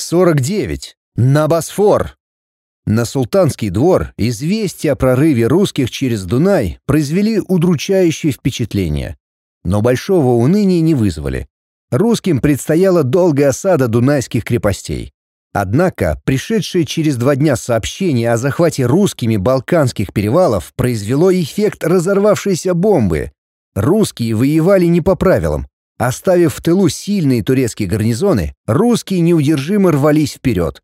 49. На Босфор. На султанский двор известия о прорыве русских через Дунай произвели удручающее впечатление. Но большого уныния не вызвали. Русским предстояла долгая осада дунайских крепостей. Однако, пришедшее через два дня сообщение о захвате русскими Балканских перевалов произвело эффект разорвавшейся бомбы. Русские воевали не по правилам. Оставив в тылу сильные турецкие гарнизоны, русские неудержимо рвались вперед.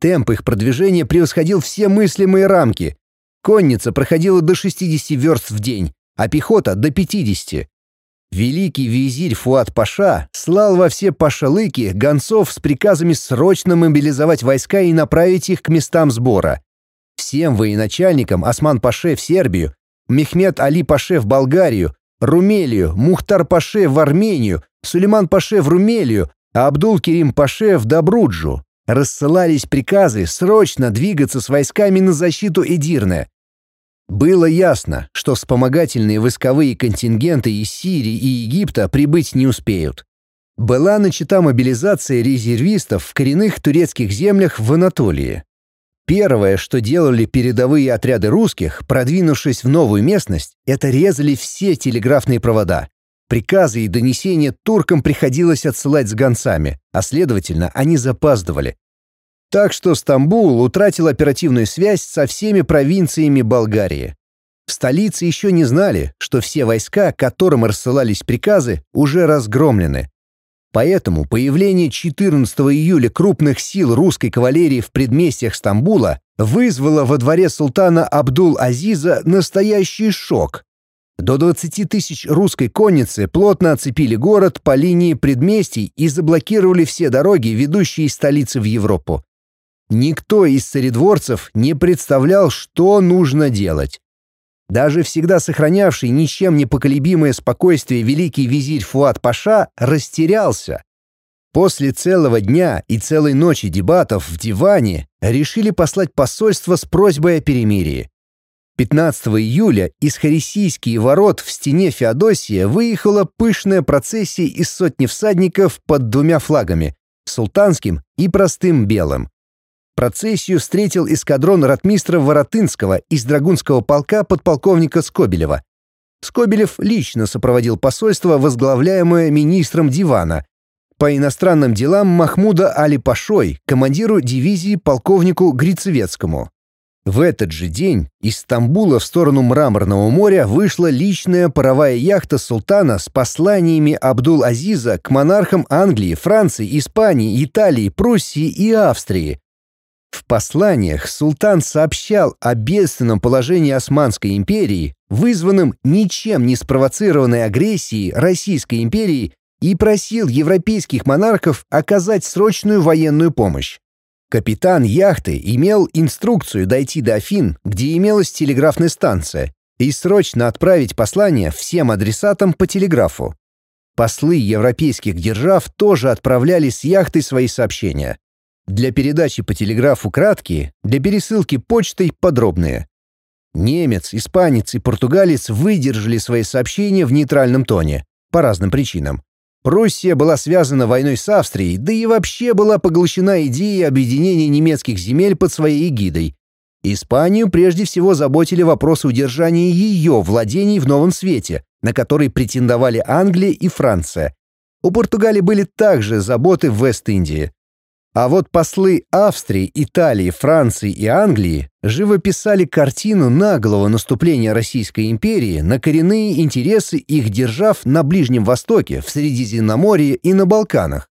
Темп их продвижения превосходил все мыслимые рамки. Конница проходила до 60 верст в день, а пехота — до 50. Великий визирь Фуат Паша слал во все пашалыки гонцов с приказами срочно мобилизовать войска и направить их к местам сбора. Всем военачальникам Осман Паше в Сербию, Мехмед Али Паше в Болгарию, Румелию, Мухтар Паше в Армению, Сулейман Паше в Румелию, а Абдул Керим Паше в Добруджу. Рассылались приказы срочно двигаться с войсками на защиту Эдирне. Было ясно, что вспомогательные войсковые контингенты из Сирии и Египта прибыть не успеют. Была начата мобилизация резервистов в коренных турецких землях в Анатолии. Первое, что делали передовые отряды русских, продвинувшись в новую местность, это резали все телеграфные провода. Приказы и донесения туркам приходилось отсылать с гонцами, а следовательно, они запаздывали. Так что Стамбул утратил оперативную связь со всеми провинциями Болгарии. В столице еще не знали, что все войска, которым рассылались приказы, уже разгромлены. Поэтому появление 14 июля крупных сил русской кавалерии в предместьях Стамбула вызвало во дворе султана Абдул-Азиза настоящий шок. До 20 тысяч русской конницы плотно оцепили город по линии предместий и заблокировали все дороги, ведущие из столицы в Европу. Никто из царедворцев не представлял, что нужно делать. Даже всегда сохранявший ничем не поколебимое спокойствие великий визирь Фуат Паша растерялся. После целого дня и целой ночи дебатов в диване решили послать посольство с просьбой о перемирии. 15 июля из Харисийские ворот в стене Феодосия выехала пышная процессия из сотни всадников под двумя флагами — султанским и простым белым. Процессию встретил эскадрон ратмистра Воротынского из Драгунского полка подполковника Скобелева. Скобелев лично сопроводил посольство, возглавляемое министром Дивана, по иностранным делам Махмуда Али Пашой, командиру дивизии полковнику Грицевецкому. В этот же день из Стамбула в сторону Мраморного моря вышла личная паровая яхта султана с посланиями Абдул-Азиза к монархам Англии, Франции, Испании, Италии, Пруссии и Австрии. В посланиях султан сообщал о бедственном положении Османской империи, вызванном ничем не спровоцированной агрессией Российской империи и просил европейских монархов оказать срочную военную помощь. Капитан яхты имел инструкцию дойти до Афин, где имелась телеграфная станция, и срочно отправить послание всем адресатам по телеграфу. Послы европейских держав тоже отправляли с яхты свои сообщения. Для передачи по телеграфу краткие, для пересылки почтой подробные. Немец, испанец и португалец выдержали свои сообщения в нейтральном тоне, по разным причинам. Пруссия была связана войной с Австрией, да и вообще была поглощена идеей объединения немецких земель под своей эгидой. Испанию прежде всего заботили вопросы удержания ее владений в новом свете, на который претендовали Англия и Франция. У Португалии были также заботы в Вест-Индии. А вот послы Австрии, Италии, Франции и Англии живописали картину наглого наступления Российской империи на коренные интересы их держав на Ближнем Востоке, в Средиземноморье и на Балканах.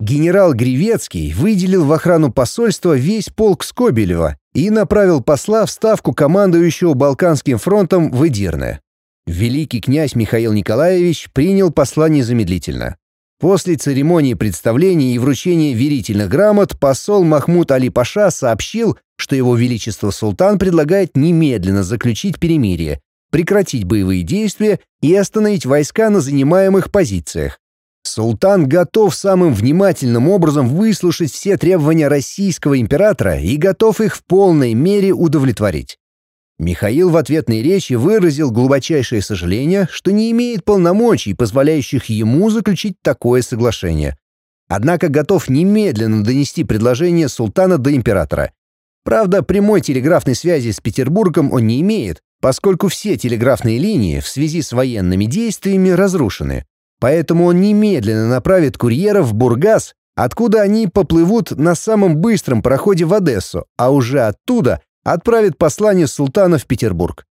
Генерал Гривецкий выделил в охрану посольства весь полк Скобелева и направил посла в ставку командующего Балканским фронтом в Эдирне. Великий князь Михаил Николаевич принял посла незамедлительно. После церемонии представления и вручения верительных грамот посол Махмуд Али Паша сообщил, что его величество султан предлагает немедленно заключить перемирие, прекратить боевые действия и остановить войска на занимаемых позициях. Султан готов самым внимательным образом выслушать все требования российского императора и готов их в полной мере удовлетворить. Михаил в ответной речи выразил глубочайшее сожаление, что не имеет полномочий, позволяющих ему заключить такое соглашение. однако готов немедленно донести предложение султана до императора. Правда, прямой телеграфной связи с Петербургом он не имеет, поскольку все телеграфные линии в связи с военными действиями разрушены. Поэтому он немедленно направит курьеров в Бургас, откуда они поплывут на самом быстром пароходе в Одессу, а уже оттуда отправит послание султана в Петербург.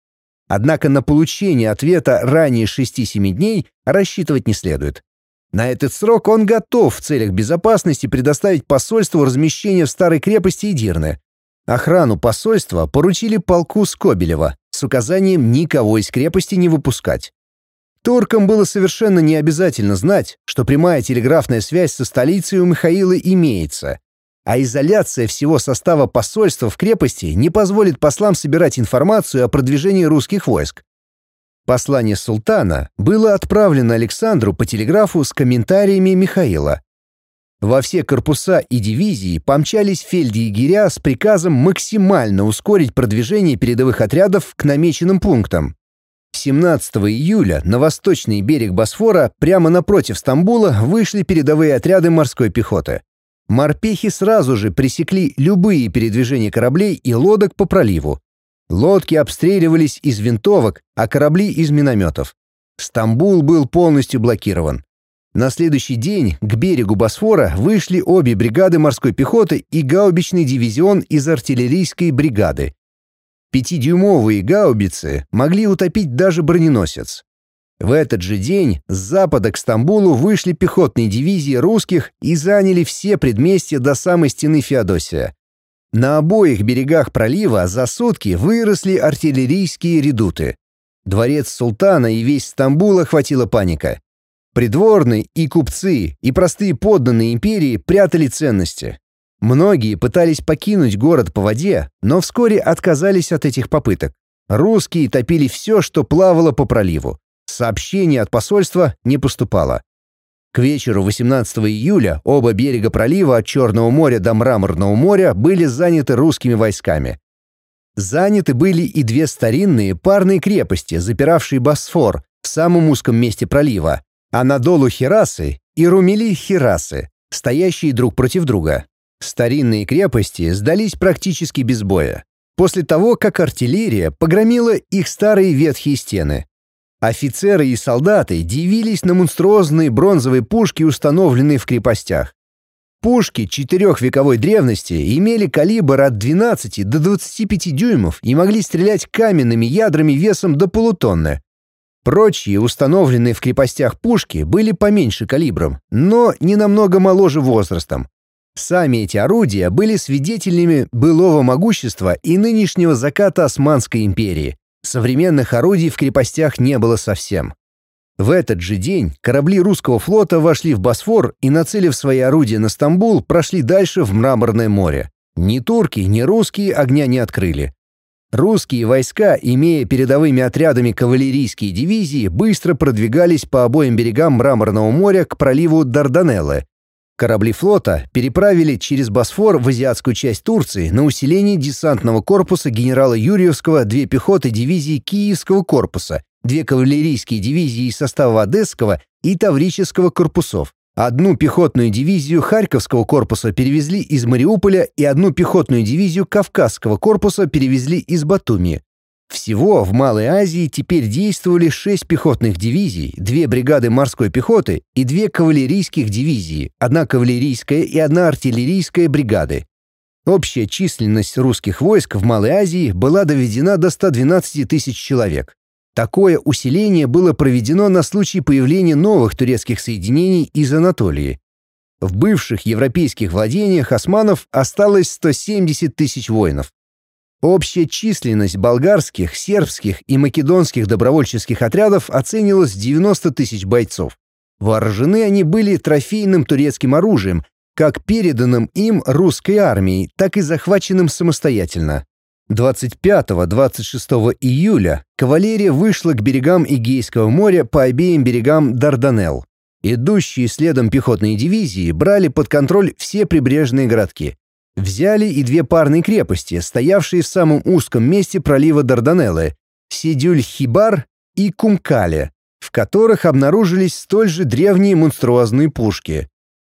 Однако на получение ответа ранее 6-7 дней рассчитывать не следует. На этот срок он готов в целях безопасности предоставить посольству размещение в старой крепости Идирны. Охрану посольства поручили полку Скобелева с указанием никого из крепости не выпускать. Туркам было совершенно не обязательно знать, что прямая телеграфная связь со столицей у Михаила имеется, а изоляция всего состава посольства в крепости не позволит послам собирать информацию о продвижении русских войск. Послание султана было отправлено Александру по телеграфу с комментариями Михаила. Во все корпуса и дивизии помчались фельдъегеря с приказом максимально ускорить продвижение передовых отрядов к намеченным пунктам. 17 июля на восточный берег Босфора, прямо напротив Стамбула, вышли передовые отряды морской пехоты. Морпехи сразу же пресекли любые передвижения кораблей и лодок по проливу. Лодки обстреливались из винтовок, а корабли из минометов. Стамбул был полностью блокирован. На следующий день к берегу Босфора вышли обе бригады морской пехоты и гаубичный дивизион из артиллерийской бригады. Пятидюймовые гаубицы могли утопить даже броненосец. В этот же день с запада к Стамбулу вышли пехотные дивизии русских и заняли все предместья до самой стены Феодосия. На обоих берегах пролива за сутки выросли артиллерийские редуты. Дворец султана и весь Стамбул охватила паника. Придворные и купцы, и простые подданные империи прятали ценности. Многие пытались покинуть город по воде, но вскоре отказались от этих попыток. Русские топили все, что плавало по проливу. Сообщений от посольства не поступало. К вечеру 18 июля оба берега пролива от Черного моря до Мраморного моря были заняты русскими войсками. Заняты были и две старинные парные крепости, запиравшие Босфор в самом узком месте пролива, Анадолу Хирасы и Румели Хирасы, стоящие друг против друга. Старинные крепости сдались практически без боя, после того, как артиллерия погромила их старые ветхие стены. Офицеры и солдаты дивились на монструозные бронзовые пушки, установленные в крепостях. Пушки четырехвековой древности имели калибр от 12 до 25 дюймов и могли стрелять каменными ядрами весом до полутонны. Прочие, установленные в крепостях пушки, были поменьше калибром, но не намного моложе возрастом. Сами эти орудия были свидетелями былого могущества и нынешнего заката Османской империи. Современных орудий в крепостях не было совсем. В этот же день корабли русского флота вошли в Босфор и, нацелив свои орудия на Стамбул, прошли дальше в Мраморное море. Ни турки, ни русские огня не открыли. Русские войска, имея передовыми отрядами кавалерийские дивизии, быстро продвигались по обоим берегам Мраморного моря к проливу Дарданеллы, Корабли флота переправили через Босфор в азиатскую часть Турции на усиление десантного корпуса генерала Юрьевского две пехоты дивизии Киевского корпуса, две кавалерийские дивизии из состава Одесского и Таврического корпусов. Одну пехотную дивизию Харьковского корпуса перевезли из Мариуполя и одну пехотную дивизию Кавказского корпуса перевезли из Батуми. Всего в Малой Азии теперь действовали шесть пехотных дивизий, две бригады морской пехоты и две кавалерийских дивизии, одна кавалерийская и одна артиллерийская бригады. Общая численность русских войск в Малой Азии была доведена до 112 тысяч человек. Такое усиление было проведено на случай появления новых турецких соединений из Анатолии. В бывших европейских владениях османов осталось 170 тысяч воинов. Общая численность болгарских, сербских и македонских добровольческих отрядов оценивалась в 90 тысяч бойцов. Вооружены они были трофейным турецким оружием, как переданным им русской армией, так и захваченным самостоятельно. 25-26 июля кавалерия вышла к берегам Эгейского моря по обеим берегам Дарданелл. Идущие следом пехотные дивизии брали под контроль все прибрежные городки. Взяли и две парные крепости, стоявшие в самом узком месте пролива Дарданеллы – Сидюль-Хибар и Кумкале, в которых обнаружились столь же древние монструозные пушки.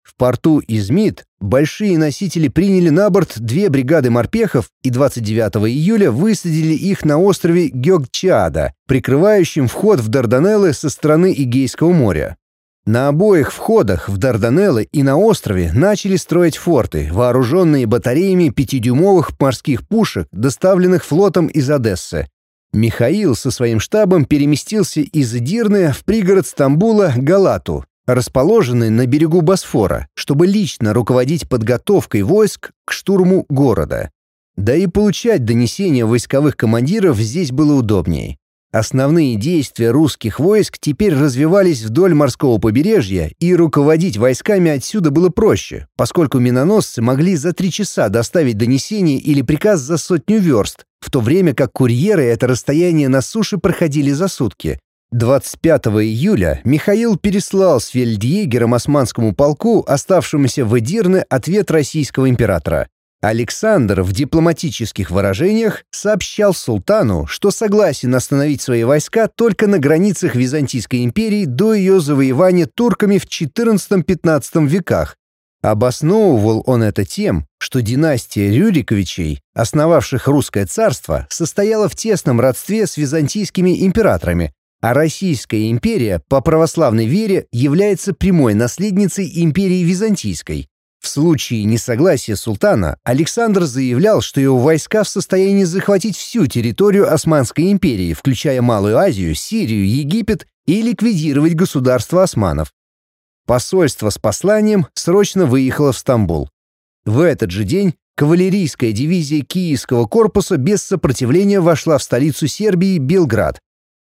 В порту Измит большие носители приняли на борт две бригады морпехов и 29 июля высадили их на острове Гёгчаада, прикрывающем вход в Дарданеллы со стороны Игейского моря. На обоих входах в Дарданеллы и на острове начали строить форты, вооруженные батареями пятидюймовых морских пушек, доставленных флотом из Одессы. Михаил со своим штабом переместился из Дирны в пригород Стамбула Галату, расположенный на берегу Босфора, чтобы лично руководить подготовкой войск к штурму города. Да и получать донесения войсковых командиров здесь было удобнее. Основные действия русских войск теперь развивались вдоль морского побережья, и руководить войсками отсюда было проще, поскольку миноносцы могли за три часа доставить донесение или приказ за сотню верст, в то время как курьеры это расстояние на суше проходили за сутки. 25 июля Михаил переслал с фельдъегером османскому полку, оставшемуся в Эдирне, ответ российского императора. Александр в дипломатических выражениях сообщал султану, что согласен остановить свои войска только на границах Византийской империи до ее завоевания турками в XIV-XV веках. Обосновывал он это тем, что династия Рюриковичей, основавших русское царство, состояла в тесном родстве с византийскими императорами, а Российская империя по православной вере является прямой наследницей империи Византийской. В случае несогласия султана Александр заявлял, что его войска в состоянии захватить всю территорию Османской империи, включая Малую Азию, Сирию, Египет и ликвидировать государство османов. Посольство с посланием срочно выехало в Стамбул. В этот же день кавалерийская дивизия Киевского корпуса без сопротивления вошла в столицу Сербии Белград.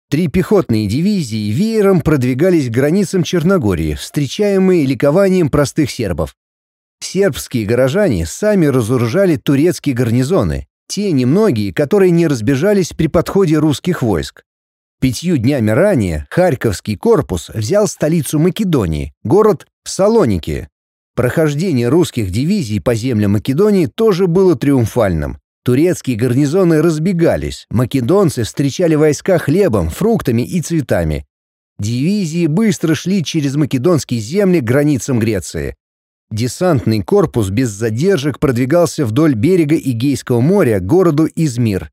Три пехотные дивизии веером продвигались к границам Черногории, встречаемые ликованием простых сербов. Сербские горожане сами разоружали турецкие гарнизоны, те немногие, которые не разбежались при подходе русских войск. Пятью днями ранее Харьковский корпус взял столицу Македонии, город Салоники. Прохождение русских дивизий по землям Македонии тоже было триумфальным. Турецкие гарнизоны разбегались, македонцы встречали войска хлебом, фруктами и цветами. Дивизии быстро шли через македонские земли к границам Греции. Десантный корпус без задержек продвигался вдоль берега Игейского моря к городу Измир.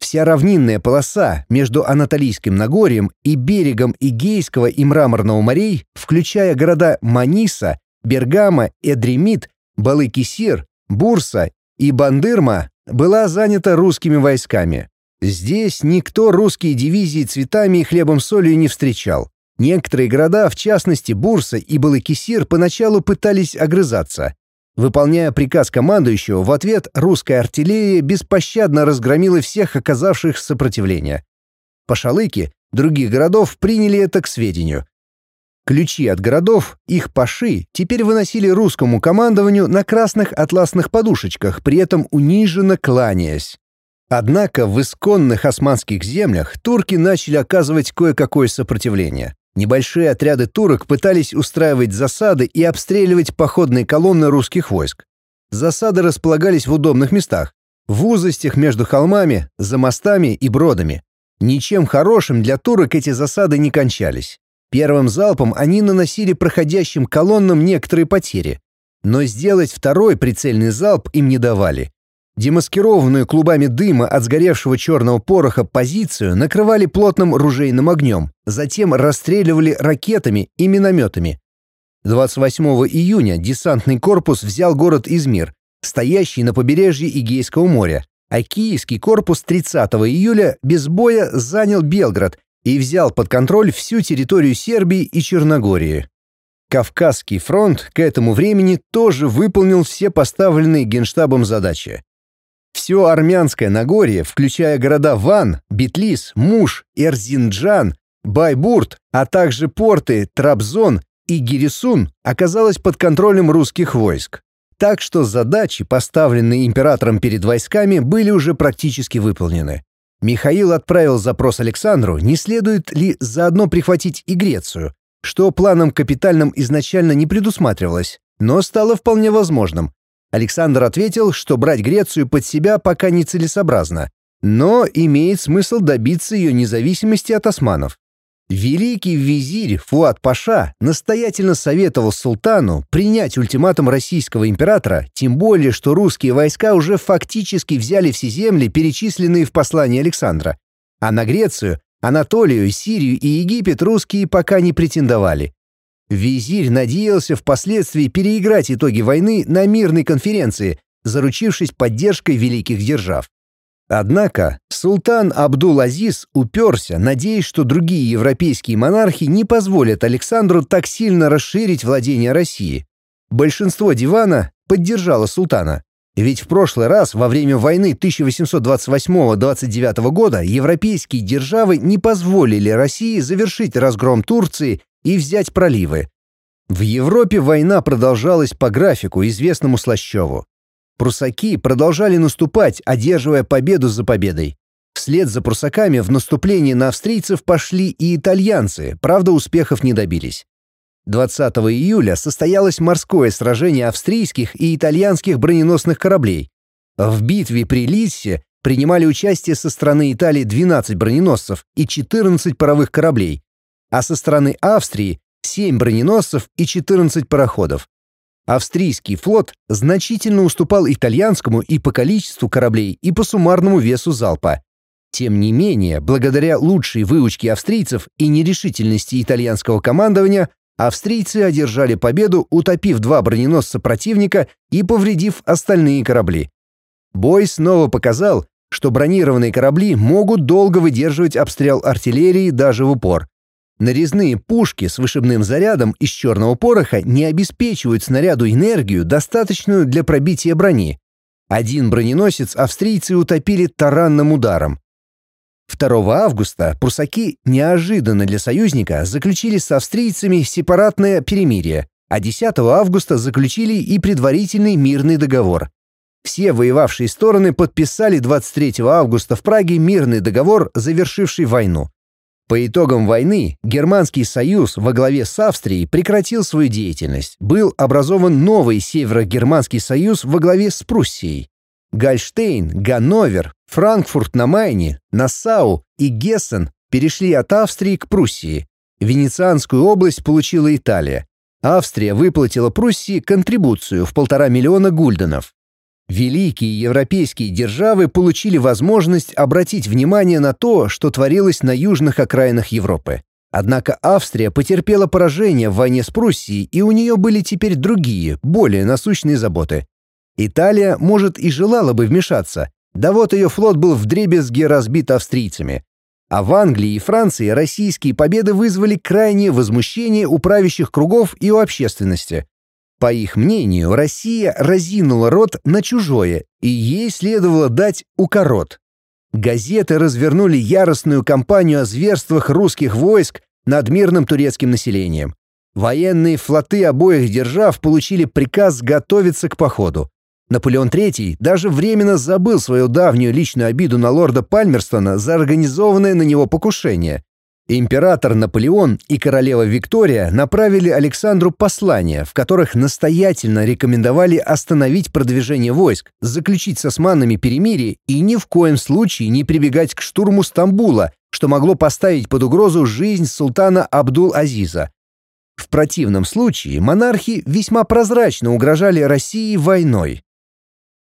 Вся равнинная полоса между Анатолийским Нагорьем и берегом Игейского и Мраморного морей, включая города Маниса, Бергамо, Эдремит, Балыкисир, Бурса и Бандырма, была занята русскими войсками. Здесь никто русские дивизии цветами и хлебом-солью не встречал. Некоторые города, в частности Бурса и Балыкисир, поначалу пытались огрызаться. Выполняя приказ командующего, в ответ русская артиллерия беспощадно разгромила всех оказавших сопротивление. Пашалыки других городов приняли это к сведению. Ключи от городов, их паши, теперь выносили русскому командованию на красных атласных подушечках, при этом униженно кланяясь. Однако в исконных османских землях турки начали оказывать кое-какое сопротивление. Небольшие отряды турок пытались устраивать засады и обстреливать походные колонны русских войск. Засады располагались в удобных местах, в узостях между холмами, за мостами и бродами. Ничем хорошим для турок эти засады не кончались. Первым залпом они наносили проходящим колоннам некоторые потери. Но сделать второй прицельный залп им не давали. Демаскированную клубами дыма от сгоревшего черного пороха позицию накрывали плотным ружейным огнем, затем расстреливали ракетами и минометами. 28 июня десантный корпус взял город Измир, стоящий на побережье Эгейского моря, а Киевский корпус 30 июля без боя занял Белград и взял под контроль всю территорию Сербии и Черногории. Кавказский фронт к этому времени тоже выполнил все поставленные Генштабом задачи. Все армянское Нагорье, включая города Ван, Битлис, Муш, Эрзинджан, Байбурт, а также порты Трабзон и Гирисун, оказалось под контролем русских войск. Так что задачи, поставленные императором перед войсками, были уже практически выполнены. Михаил отправил запрос Александру, не следует ли заодно прихватить и Грецию, что планом капитальным изначально не предусматривалось, но стало вполне возможным, Александр ответил, что брать Грецию под себя пока нецелесообразно, но имеет смысл добиться ее независимости от османов. Великий визирь Фуат Паша настоятельно советовал султану принять ультиматум российского императора, тем более, что русские войска уже фактически взяли все земли, перечисленные в послании Александра. А на Грецию, Анатолию, Сирию и Египет русские пока не претендовали. Визирь надеялся впоследствии переиграть итоги войны на мирной конференции, заручившись поддержкой великих держав. Однако султан Абдул-Азиз уперся, надеясь, что другие европейские монархи не позволят Александру так сильно расширить владение России. Большинство дивана поддержало султана. Ведь в прошлый раз, во время войны 1828-29 года, европейские державы не позволили России завершить разгром Турции и взять проливы. В Европе война продолжалась по графику, известному Слащеву. Прусаки продолжали наступать, одерживая победу за победой. Вслед за прусаками в наступлении на австрийцев пошли и итальянцы, правда успехов не добились. 20 июля состоялось морское сражение австрийских и итальянских броненосных кораблей. В битве при Лиссе принимали участие со стороны Италии 12 броненосцев и 14 паровых кораблей, а со стороны Австрии 7 броненосцев и 14 пароходов. Австрийский флот значительно уступал итальянскому и по количеству кораблей, и по суммарному весу залпа. Тем не менее, благодаря лучшей выучке австрийцев и нерешительности итальянского командования, австрийцы одержали победу, утопив два броненосца противника и повредив остальные корабли. Бой снова показал, что бронированные корабли могут долго выдерживать обстрел артиллерии даже в упор. Нарезные пушки с вышибным зарядом из черного пороха не обеспечивают снаряду энергию, достаточную для пробития брони. Один броненосец австрийцы утопили таранным ударом. 2 августа прусаки неожиданно для союзника заключили с австрийцами сепаратное перемирие, а 10 августа заключили и предварительный мирный договор. Все воевавшие стороны подписали 23 августа в Праге мирный договор, завершивший войну. По итогам войны Германский союз во главе с Австрией прекратил свою деятельность. Был образован новый Северо-Германский союз во главе с Пруссией. Гольштейн, Ганновер, Франкфурт на Майне, Нассау и Гессен перешли от Австрии к Пруссии. Венецианскую область получила Италия. Австрия выплатила Пруссии контрибуцию в полтора миллиона гульденов. Великие европейские державы получили возможность обратить внимание на то, что творилось на южных окраинах Европы. Однако Австрия потерпела поражение в войне с Пруссией, и у нее были теперь другие, более насущные заботы. Италия, может, и желала бы вмешаться, да вот ее флот был вдребезги разбит австрийцами. А в Англии и Франции российские победы вызвали крайнее возмущение у правящих кругов и у общественности. По их мнению, Россия разинула рот на чужое, и ей следовало дать укорот. Газеты развернули яростную кампанию о зверствах русских войск над мирным турецким населением. Военные флоты обоих держав получили приказ готовиться к походу. Наполеон III даже временно забыл свою давнюю личную обиду на лорда Пальмерстона за организованное на него покушение. Император Наполеон и королева Виктория направили Александру послания, в которых настоятельно рекомендовали остановить продвижение войск, заключить с османами перемирие и ни в коем случае не прибегать к штурму Стамбула, что могло поставить под угрозу жизнь султана Абдул-Азиза. В противном случае монархи весьма прозрачно угрожали России войной.